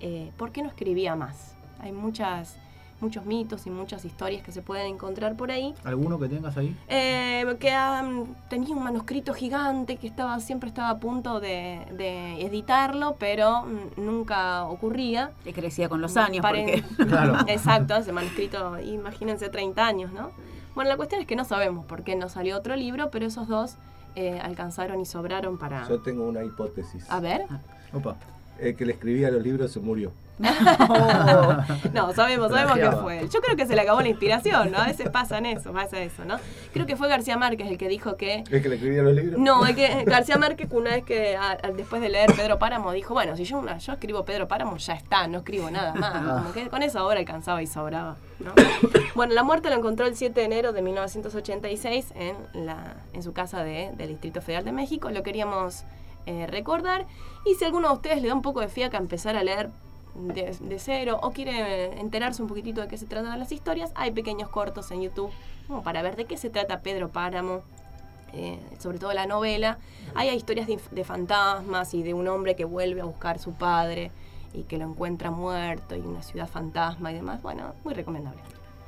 eh, ¿por qué no escribía más? Hay muchas, muchos mitos y muchas historias que se pueden encontrar por ahí. ¿Alguno que tengas ahí? Eh, que um, tenía un manuscrito gigante que estaba siempre estaba a punto de, de editarlo, pero mm, nunca ocurría. Que crecía con los años, Paren- porque... Claro. Exacto, ese manuscrito, imagínense 30 años, ¿no? Bueno, la cuestión es que no sabemos por qué no salió otro libro, pero esos dos eh, alcanzaron y sobraron para... Yo tengo una hipótesis. A ver. Opa. El que le escribía los libros se murió. No, sabemos, sabemos que fue él. Yo creo que se le acabó la inspiración, ¿no? A veces pasa en eso, pasa eso, ¿no? Creo que fue García Márquez el que dijo que ¿El que le escribía los libros? No, es que García Márquez una vez que a- a- después de leer Pedro Páramo dijo, bueno, si yo una, yo escribo Pedro Páramo ya está, no escribo nada más. Ah. Como que con esa obra alcanzaba y sobraba. ¿no? Bueno, la muerte lo encontró el 7 de enero de 1986 en, la, en su casa de- del Distrito Federal de México. Lo queríamos eh, recordar. Y si alguno de ustedes le da un poco de fiaca empezar a leer de, cero o quiere enterarse un poquitito de qué se tratan las historias, hay pequeños cortos en YouTube como para ver de qué se trata Pedro Páramo eh, sobre todo la novela, hay historias de fantasmas y de un hombre que vuelve a buscar a su padre y que lo encuentra muerto y una ciudad fantasma y demás. Bueno, muy recomendable.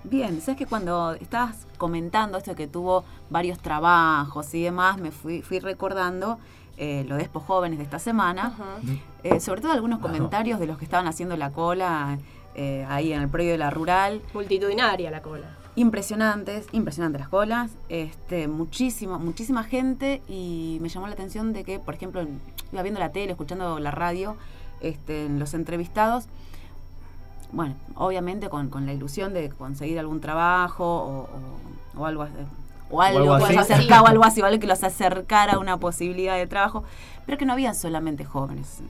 Bien, sabes que cuando estabas comentando esto que tuvo varios trabajos y demás, me fui, fui recordando eh, lo de Expo Jóvenes de esta semana, eh, sobre todo algunos comentarios de los que estaban haciendo la cola eh, ahí en el predio de la rural. Multitudinaria la cola. Impresionantes, impresionantes las colas, este, muchísimo, muchísima gente y me llamó la atención de que, por ejemplo, iba viendo la tele, escuchando la radio, este, en los entrevistados, bueno, obviamente con, con la ilusión de conseguir algún trabajo o, o- o algo así. O algo, que los acercaba, o algo así, o algo que los acercara a una posibilidad de trabajo, pero que no habían solamente jóvenes.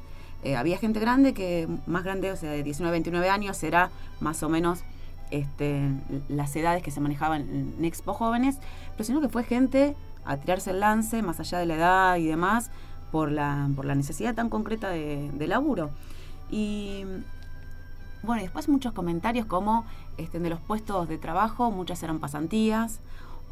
Eh, había gente grande que, más grande, o sea, de 19 a 29 años, era más o menos este, las edades que se manejaban en Expo Jóvenes, pero sino que fue gente a tirarse el lance, más allá de la edad y demás, por la, por la necesidad tan concreta de, de laburo. Y bueno, y después muchos comentarios como este, de los puestos de trabajo, muchas eran pasantías,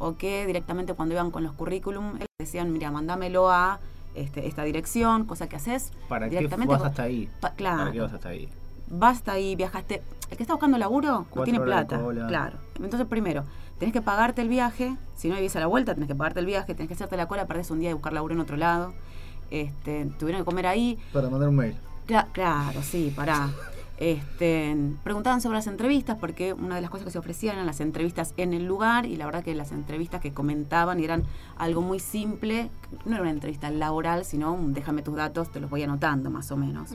o que directamente cuando iban con los currículum decían, mira, mándamelo a este, esta dirección, cosa que haces ¿Para qué directamente. vas con- hasta ahí? Pa- claro. ¿Para qué vas hasta ahí? Basta y viajaste. El que está buscando laburo no tiene plata. Claro. Entonces, primero, tenés que pagarte el viaje. Si no vivís a la vuelta, tenés que pagarte el viaje, tenés que hacerte la cola, perdés un día de buscar laburo en otro lado. Este, tuvieron que comer ahí. Para mandar un mail. Cla- claro, sí, pará. Este, preguntaban sobre las entrevistas porque una de las cosas que se ofrecían eran las entrevistas en el lugar y la verdad que las entrevistas que comentaban eran algo muy simple, no era una entrevista laboral, sino un déjame tus datos, te los voy anotando más o menos.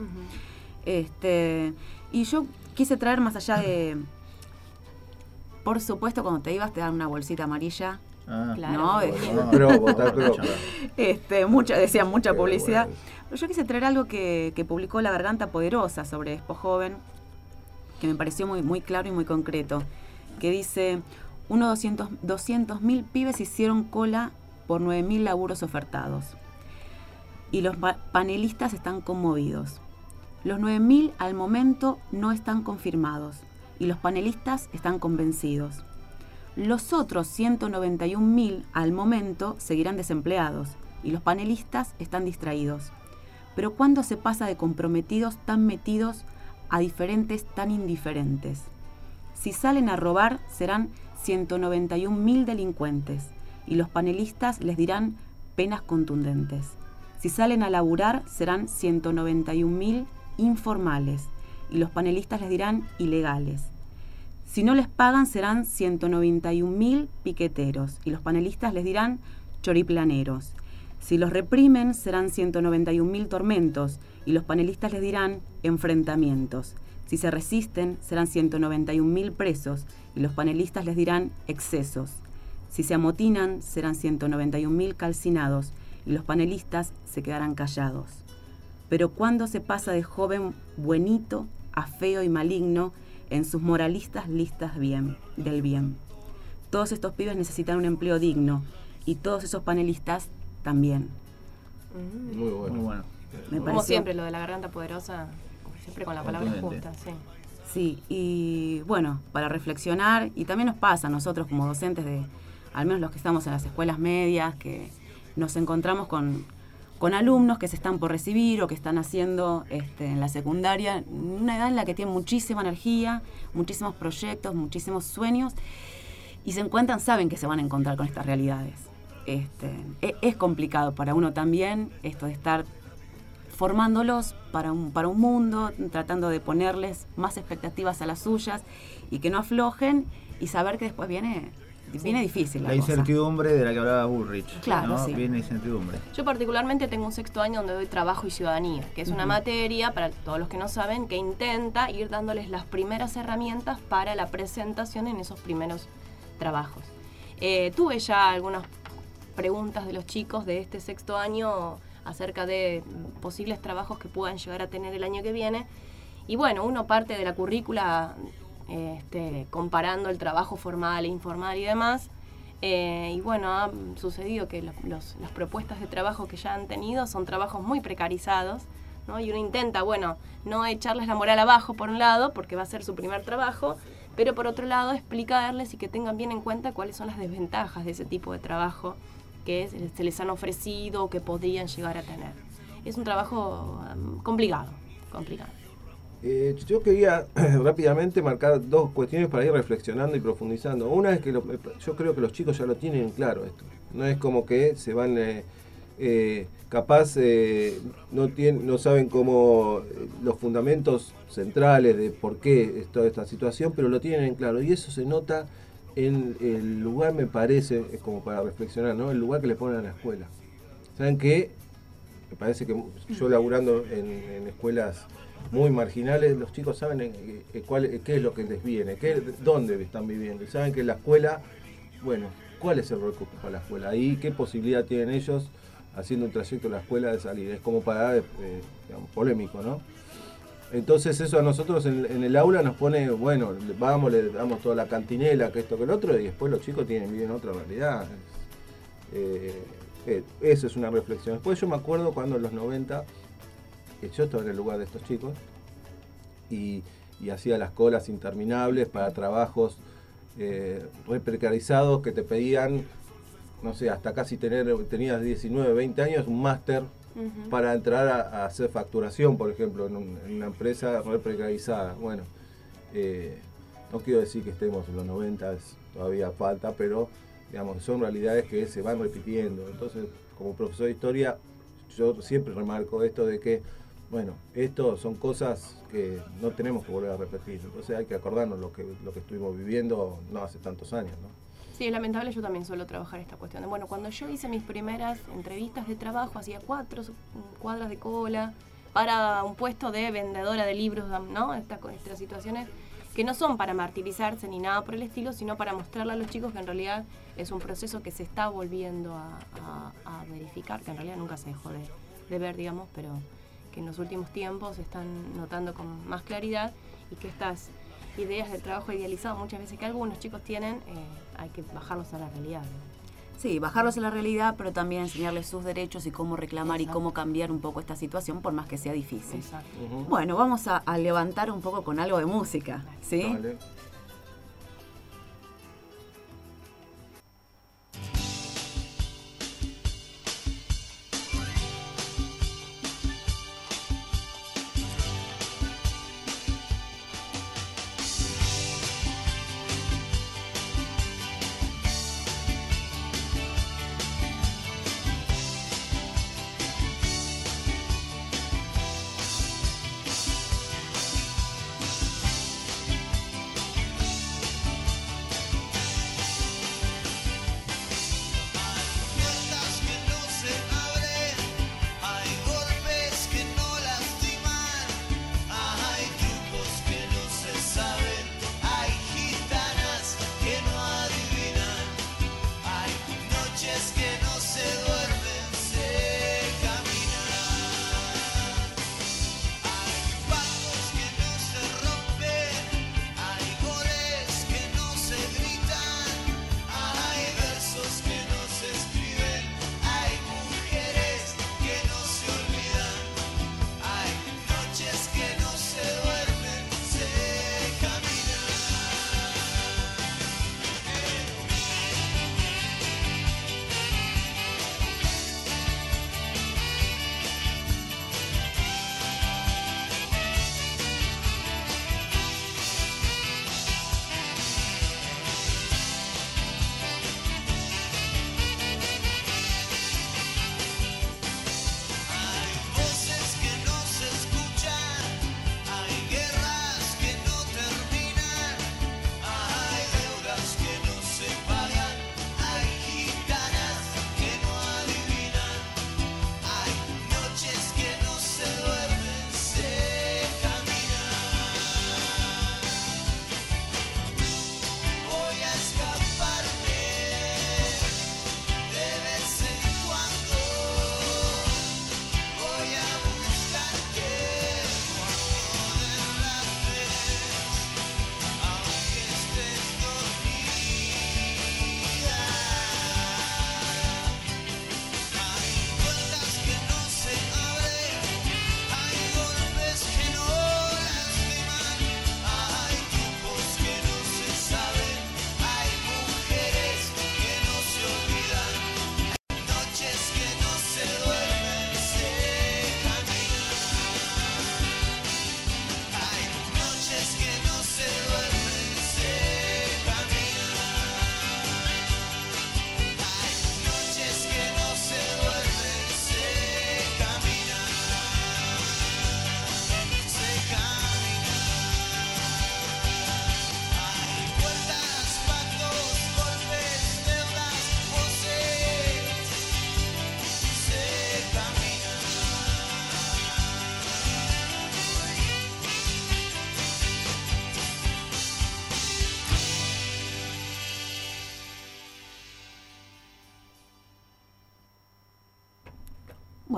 Este, y yo quise traer más allá de. Por supuesto, cuando te ibas te dan una bolsita amarilla. Ah, ¿no? Ah, Pero, votar, pero. este, mucha, decían mucha publicidad. bueno. Pero yo quise traer algo que, que publicó La Garganta Poderosa sobre Expo Joven, que me pareció muy, muy claro y muy concreto, que dice, unos 200 mil pibes hicieron cola por 9 mil laburos ofertados. Y los pa- panelistas están conmovidos. Los 9.000 al momento no están confirmados y los panelistas están convencidos. Los otros 191.000 al momento seguirán desempleados y los panelistas están distraídos. Pero ¿cuándo se pasa de comprometidos tan metidos a diferentes tan indiferentes? Si salen a robar serán 191.000 delincuentes y los panelistas les dirán penas contundentes. Si salen a laburar serán 191.000 informales y los panelistas les dirán ilegales. Si no les pagan serán 191.000 piqueteros y los panelistas les dirán choriplaneros. Si los reprimen serán 191.000 tormentos y los panelistas les dirán enfrentamientos. Si se resisten serán 191.000 presos y los panelistas les dirán excesos. Si se amotinan serán 191.000 calcinados y los panelistas se quedarán callados. Pero cuando se pasa de joven buenito a feo y maligno en sus moralistas listas bien, del bien. Todos estos pibes necesitan un empleo digno y todos esos panelistas también. Muy bueno. Muy bueno. Me Como pareció- siempre, lo de la garganta poderosa, siempre con la palabra justa, sí. Sí, y bueno, para reflexionar, y también nos pasa a nosotros como docentes de, al menos los que estamos en las escuelas medias, que nos encontramos con, con alumnos que se están por recibir o que están haciendo este, en la secundaria, una edad en la que tienen muchísima energía, muchísimos proyectos, muchísimos sueños, y se encuentran, saben que se van a encontrar con estas realidades. Este, e- es complicado para uno también esto de estar formándolos para un, para un mundo, tratando de ponerles más expectativas a las suyas y que no aflojen y saber que después viene, viene difícil la, La cosa. incertidumbre de la que hablaba Bullrich. Claro, ¿no? sí. Viene incertidumbre. Yo particularmente tengo un sexto año donde doy trabajo y ciudadanía, que es una materia, para todos los que no saben, que intenta ir dándoles las primeras herramientas para la presentación en esos primeros trabajos. Eh, tuve ya algunas preguntas de los chicos de este sexto año acerca de posibles trabajos que puedan llegar a tener el año que viene. Y bueno, uno parte de la currícula este, comparando el trabajo formal e informal y demás. Eh, y bueno, ha sucedido que lo- los- las propuestas de trabajo que ya han tenido son trabajos muy precarizados, ¿no? Y uno intenta, bueno, no echarles la moral abajo por un lado, porque va a ser su primer trabajo, pero por otro lado explicarles y que tengan bien en cuenta cuáles son las desventajas de ese tipo de trabajo que es- se les han ofrecido o que podrían llegar a tener. Es un trabajo um, complicado, complicado. Eh, yo quería rápidamente marcar dos cuestiones para ir reflexionando y profundizando. Una es que yo creo que los chicos ya lo tienen claro esto. No es como que se van eh, eh, capaz eh, no, tienen, no saben cómo los fundamentos centrales de por qué toda esta situación, pero lo tienen en claro. Y eso se nota en el lugar, me parece, es como para reflexionar, ¿no? El lugar que le ponen a la escuela. ¿Saben qué? Me parece que yo laburando en escuelas muy marginales, los chicos saben eh, eh, cuál, eh, qué es lo que les viene, qué, dónde están viviendo. Saben que la escuela, bueno, cuál es el rol que ocupa la escuela. Ahí, qué posibilidad tienen ellos haciendo un trayecto a la escuela de salir. Es como para, eh, digamos, polémico, ¿no? Entonces eso a nosotros en, en el aula nos pone, bueno, vamos, le damos toda la cantinela, que esto, que el otro, y después los chicos tienen viven otra realidad. Eh, eh, eso es una reflexión. Después yo me acuerdo cuando en los 90, que yo estaba en el lugar de estos chicos, y, y hacía las colas interminables para trabajos eh, re precarizados que te pedían, no sé, hasta casi tener, tenías 19, 20 años, un máster para entrar a, a hacer facturación, por ejemplo, en, un- en una empresa re precarizada. Bueno, eh, no quiero decir que estemos en los 90, es- todavía falta, pero digamos, son realidades que se van repitiendo. Entonces, como profesor de historia, yo siempre remarco esto de que, bueno, esto son cosas que no tenemos que volver a repetir. Entonces hay que acordarnos lo que, lo que estuvimos viviendo no hace tantos años, ¿no? Sí, es lamentable, yo también suelo trabajar esta cuestión. Bueno, cuando yo hice mis primeras entrevistas de trabajo, hacía cuatro cuadras de cola para un puesto de vendedora de libros, ¿no? Estas, situaciones que no son para martirizarse ni nada por el estilo, sino para mostrarle a los chicos que en realidad es un proceso que se está volviendo a, verificar, que en realidad nunca se dejó de, de ver, digamos, pero que en los últimos tiempos se están notando con más claridad y que estas ideas de trabajo idealizado muchas veces que algunos chicos tienen, eh, hay que bajarlos a la realidad. ¿no? Sí, bajarlos a la realidad, pero también enseñarles sus derechos y cómo reclamar y cómo cambiar un poco esta situación, por más que sea difícil. Bueno, vamos a, a levantar un poco con algo de música, ¿sí? Vale.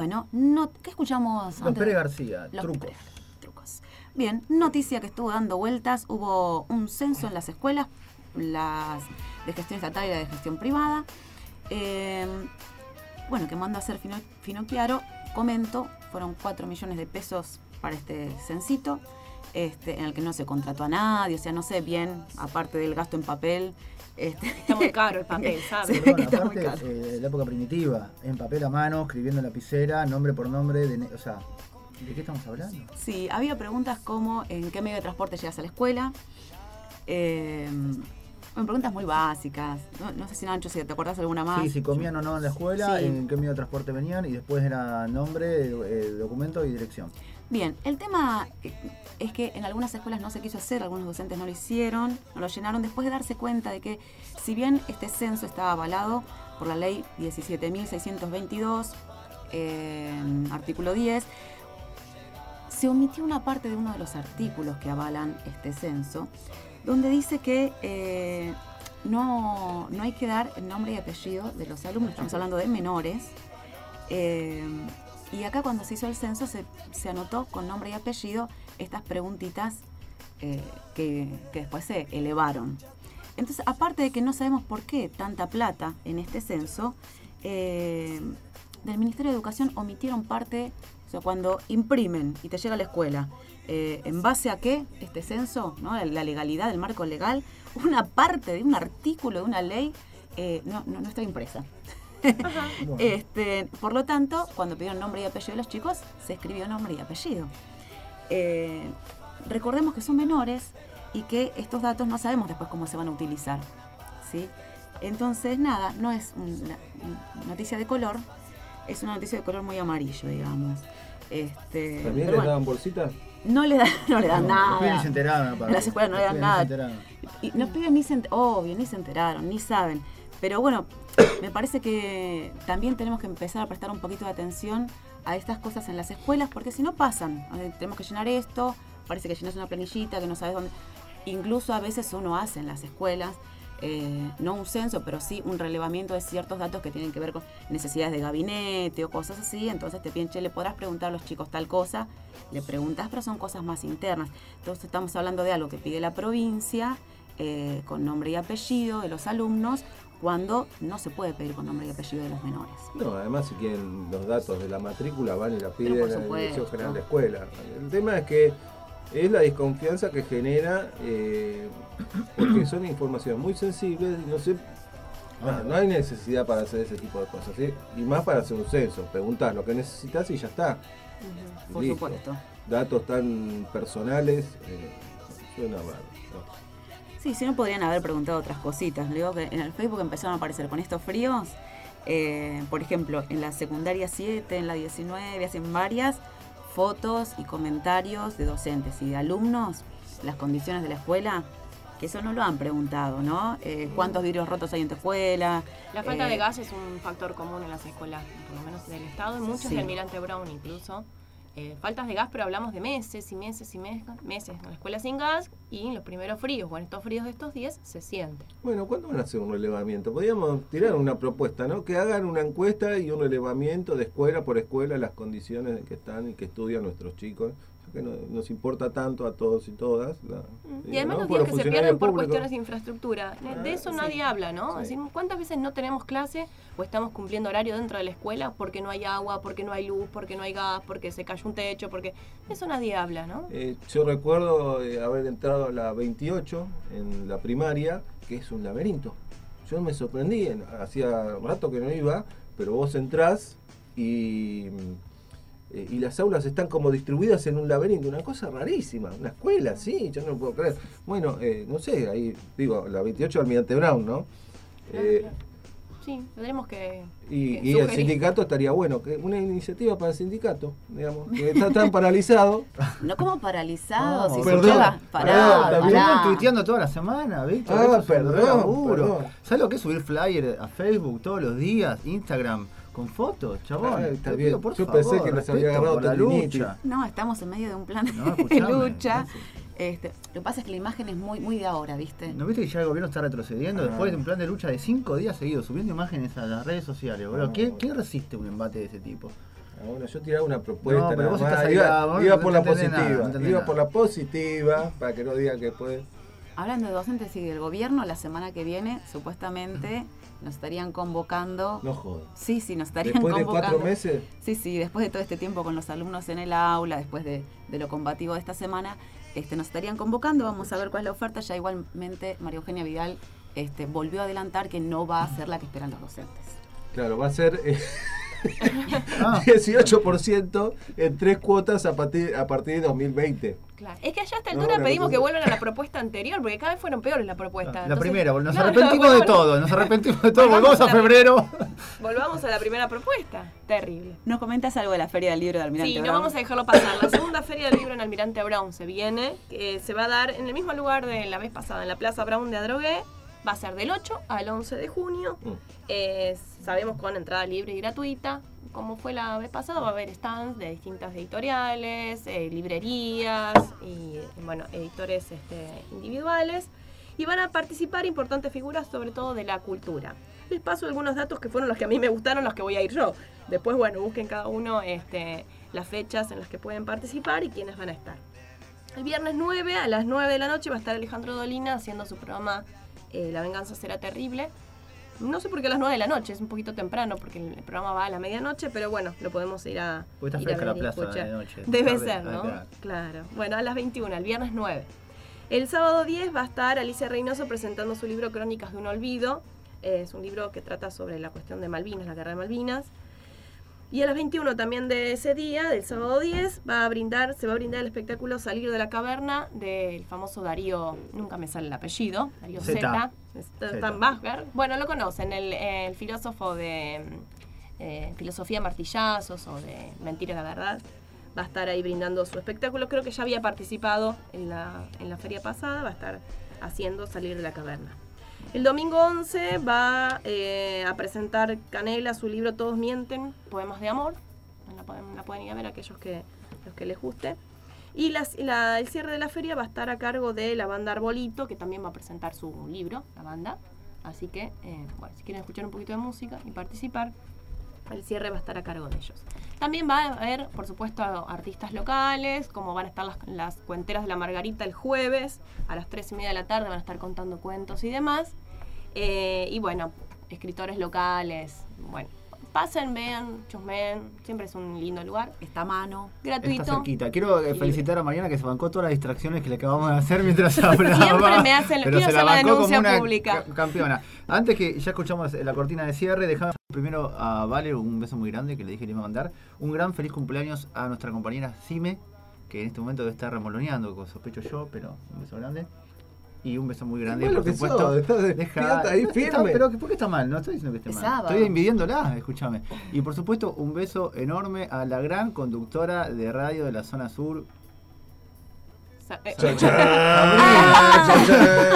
Bueno, no, ¿qué escuchamos antes? Pérez García, Los trucos. Pérez, trucos. Bien, noticia que estuvo dando vueltas, hubo un censo en las escuelas, las de gestión estatal y la de gestión privada. Eh, bueno, que manda a hacer Fino, Finocchiaro, comento, fueron 4 millones de pesos para este censito, este, en el que no se contrató a nadie, o sea, no sé bien, aparte del gasto en papel. Este, Está muy caro el papel, ¿sabes? Sí, muy aparte, caro. eh, la época primitiva, en papel a mano, escribiendo en lapicera, nombre por nombre, de ne- o sea, ¿de qué estamos hablando? Sí, había preguntas como en qué medio de transporte llegas a la escuela. Eh, bueno, preguntas muy básicas. No, no sé si Nacho, si te acordás alguna más. Sí, si comían o no en la escuela, Sí. en qué medio de transporte venían y después era nombre, eh, documento y dirección. Bien, el tema es que en algunas escuelas no se quiso hacer, algunos docentes no lo hicieron, no lo llenaron, después de darse cuenta de que si bien este censo estaba avalado por la ley 17.622, eh, artículo 10, se omitió una parte de uno de los artículos que avalan este censo, donde dice que eh, no, no hay que dar el nombre y apellido de los alumnos, estamos hablando de menores. eh, y acá cuando se hizo el censo se, se anotó con nombre y apellido estas preguntitas eh, que, que después se elevaron. Entonces, aparte de que no sabemos por qué tanta plata en este censo, eh, del Ministerio de Educación omitieron parte, o sea, cuando imprimen y te llega a la escuela, eh, ¿en base a qué este censo? ¿no? La legalidad, el marco legal, una parte de un artículo de una ley no, no, no está impresa. Este, por lo tanto, cuando pidieron nombre y apellido de los chicos, se escribió nombre y apellido. Eh, recordemos que son menores y que estos datos no sabemos después cómo se van a utilizar. ¿sí? Entonces, nada, no es una noticia de color, es una noticia de color muy amarillo, digamos. Este, ¿También les bueno, daban bolsitas? no le dan, no le dan No, los pibes nada. ni se enteraron, aparte. En las escuelas no le Los dan pibes ni se nada. enteraron. Y los pibes ni se ent- obvio, ni se enteraron, ni saben. Pero bueno, me parece que también tenemos que empezar a prestar un poquito de atención a estas cosas en las escuelas, porque si no pasan, tenemos que llenar esto, parece que llenas una planillita que no sabes dónde. Incluso a veces uno hace en las escuelas, eh, no un censo, pero sí un relevamiento de ciertos datos que tienen que ver con necesidades de gabinete o cosas así. Entonces te piden, le podrás preguntar a los chicos tal cosa, le preguntas, pero son cosas más internas. Entonces estamos hablando de algo que pide la provincia, eh, con nombre y apellido de los alumnos, cuando no se puede pedir con nombre y apellido de los menores. No, además si quieren los datos de la matrícula van y la piden a la Dirección. General de Escuela. El tema es que es la desconfianza que genera eh, porque son informaciones muy sensibles y no sé no, no hay necesidad para hacer ese tipo de cosas ¿sí? y más para hacer un censo preguntar lo que necesitas y ya está Por Listo. supuesto. datos tan personales eh, suena mal ¿no? Sí, si no podrían haber preguntado otras cositas. Le digo que en el Facebook empezaron a aparecer con estos fríos. eh, por ejemplo, en la secundaria 7, en la 19, hacen varias fotos y comentarios de docentes y de alumnos, las condiciones de la escuela, que eso no lo han preguntado, ¿no? Eh, ¿Cuántos vidrios rotos hay en tu escuela? La falta Eh, de gas es un factor común en las escuelas, por lo menos del Estado, y muchos Sí. del Mirante Brown incluso. Eh, faltas de gas, pero hablamos de meses y meses y meses, en la escuela sin gas y en los primeros fríos, bueno, estos fríos de estos días se siente. Bueno, ¿cuándo van a hacer un relevamiento? Podríamos tirar una propuesta, ¿no? Que hagan una encuesta y un relevamiento de escuela por escuela las condiciones en que están y que estudian nuestros chicos. Que no- nos importa tanto a todos y todas. la- Y además ¿no? los Por días que se pierden por públicos. cuestiones de infraestructura. De- Ah, de eso sí. nadie habla, ¿no? Sí. Es decir, ¿cuántas veces no tenemos clase o estamos cumpliendo horario dentro de la escuela porque no hay agua, porque no hay luz, porque no hay gas, porque se cayó un techo, porque de eso nadie habla, ¿no? Eh, yo recuerdo eh, haber entrado a la 28 en la primaria, que es un laberinto. Yo me sorprendí, en- hacía rato que no iba, pero vos entrás y, eh, y las aulas están como distribuidas en un laberinto, una cosa rarísima, una escuela, sí, yo no lo puedo creer. Bueno, eh, no sé, ahí digo, la 28 Almirante Brown, ¿no? Eh, Sí, tendremos que... y, que y el sindicato estaría bueno, que una iniciativa para el sindicato, digamos, que está tan paralizado. No como paralizado, No, si perdón, escuchaba- pará, pará, también pará. Estuvieron tuiteando toda la semana, Víctor. Ah, perdón, laburo. perdón. ¿Sabes lo que es subir flyer a Facebook todos los días? Instagram, con fotos, chabón. Ah, está bien. pido, por Yo favor, pensé que les había agarrado la lucha. No, estamos en medio de un plan No, de lucha. Este, lo que pasa es que la imagen es muy, muy de ahora, ¿viste? ¿No viste que ya el gobierno está retrocediendo Ah. después de un plan de lucha de cinco días seguidos, subiendo imágenes a las redes sociales? boludo? Ah, ¿Qué-. ¿Quién resiste un embate de ese tipo? Ah, bueno, yo tiraba una propuesta. No, pero vos estás ahí, iba, ah, vos iba no por la positiva. nada, no entendés iba nada. por la positiva, para que no digan que después. Hablando de docentes y del gobierno, la semana que viene supuestamente nos estarían convocando. No jodas. Sí, sí, nos estarían ¿Después de convocando. cuatro meses? Sí, sí, después de todo este tiempo con los alumnos en el aula, después de, de lo combativo de esta semana, este, nos estarían convocando. Vamos a ver cuál es la oferta. Ya igualmente María Eugenia Vidal este, volvió a adelantar que no va a ser la que esperan los docentes. Claro, va a ser eh, Ah. 18% en tres cuotas a partir, a partir de 2020. Claro. Es que allá a esta No, altura pedimos que vuelvan a la propuesta anterior, porque cada vez fueron peores las propuestas. La Entonces, primera, nos claro, arrepentimos de todo, nos arrepentimos de todo, Volvamos a febrero. Volvamos a la primera propuesta. Terrible. ¿Nos comentas algo de la Feria del Libro de Almirante Sí, no Brown? vamos a dejarlo pasar. La segunda feria del libro en Almirante Brown se viene. eh, se va a dar en el mismo lugar de la vez pasada, en la Plaza Brown de Adrogué. Va a ser del 8 al 11 de junio. Eh, sabemos con entrada libre y gratuita. Como fue la vez pasada, va a haber stands de distintas editoriales, eh, librerías y, bueno, editores este, individuales. Y van a participar importantes figuras, sobre todo de la cultura. Les paso algunos datos que fueron los que a mí me gustaron, los que voy a ir yo. Después, bueno, busquen cada uno este, las fechas en las que pueden participar y quiénes van a estar. El viernes 9 a las 9 de la noche va a estar Alejandro Dolina haciendo su programa eh, La venganza será terrible. No sé por qué a las 9 de la noche, es un poquito temprano porque el programa va a la medianoche, pero bueno, lo podemos ir a, Porque está ir a la plaza de noche. Debe Tarde, ser, ¿no? claro. Claro. Bueno, a las 21, el viernes 9. El sábado 10 va a estar Alicia Reynoso presentando su libro Crónicas de un Olvido. Eh, Es un libro que trata sobre la cuestión de Malvinas, la guerra de Malvinas. Y a las 21 también de ese día, del sábado 10, va a brindar, se va a brindar el espectáculo Salir de la caverna del famoso Darío, nunca me sale el apellido, Darío. Z, Bueno, lo conocen, el, el filósofo de eh, Filosofía Martillazos o de Mentira la Verdad. Va a estar ahí brindando su espectáculo. Creo que ya había participado en la, en la feria pasada, va a estar haciendo Salir de la caverna. El domingo 11 va eh, a presentar Canela su libro Todos mienten, poemas de amor. La pueden, la pueden ir a ver aquellos que, los que les guste. Y la- el cierre de la feria va a estar a cargo de la banda Arbolito, que también va a presentar su libro, la banda. Así que, eh, bueno, si quieren escuchar un poquito de música y participar, el cierre va a estar a cargo de ellos. También va a haber, por supuesto, artistas locales, como van a estar las, las cuenteras de la Margarita el jueves, a las 3 y media de la tarde van a estar contando cuentos y demás. Eh, y bueno, escritores locales, bueno, pasen, vean, chusmeen, siempre es un lindo lugar. Está a mano. Gratuito. Está cerquita. Quiero eh, felicitar a Mariana que se bancó todas las distracciones que le acabamos de hacer mientras hablaba. Siempre me hacen- pero quiero se la hacer la bancó denuncia como una pública. ca- campeona. Antes que ya escuchamos la cortina de cierre, dejamos primero a Vale un beso muy grande que le dije que le iba a mandar. Un gran feliz cumpleaños a nuestra compañera Sime, que en este momento debe estar remoloneando, sospecho yo, pero un beso grande. Y un beso muy grande, por que supuesto. sos, estás Deja- ahí Está- firme. pero ¿por qué está mal? No estoy diciendo que esté Es mal. sábado. Estoy envidiándola, escúchame. Y por supuesto, un beso enorme a la gran conductora de radio de la zona sur.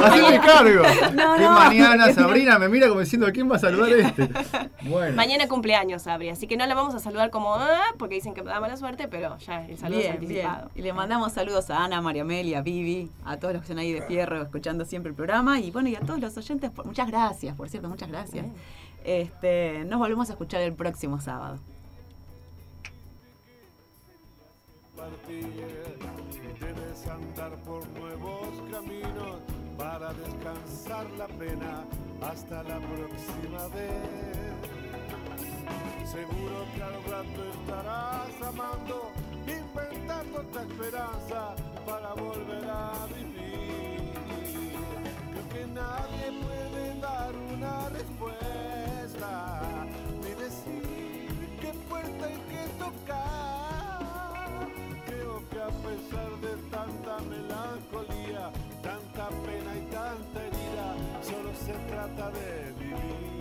Así me cargo. No, mañana Sabrina me mira como diciendo, ¿a quién va a saludar este? Bueno. Mañana cumpleaños, Abri, así que no la vamos a saludar como "Ah", porque dicen que me da mala suerte, pero ya el saludo es Bien, bien. anticipado. Y le mandamos saludos a Ana, María Amelia, Vivi, a todos los que están ahí de fierro escuchando siempre el programa. Y bueno, y a todos los oyentes, por- muchas gracias, por cierto, muchas gracias. Este, nos volvemos a escuchar el próximo sábado es andar por nuevos caminos para descansar la pena hasta la próxima vez. Seguro que al rato estarás amando, inventando otra esperanza para volver a vivir. Creo que nadie puede dar una respuesta, ni decir qué puerta hay que tocar a pesar de tanta melancolía, tanta pena y tanta herida, solo se trata de vivir.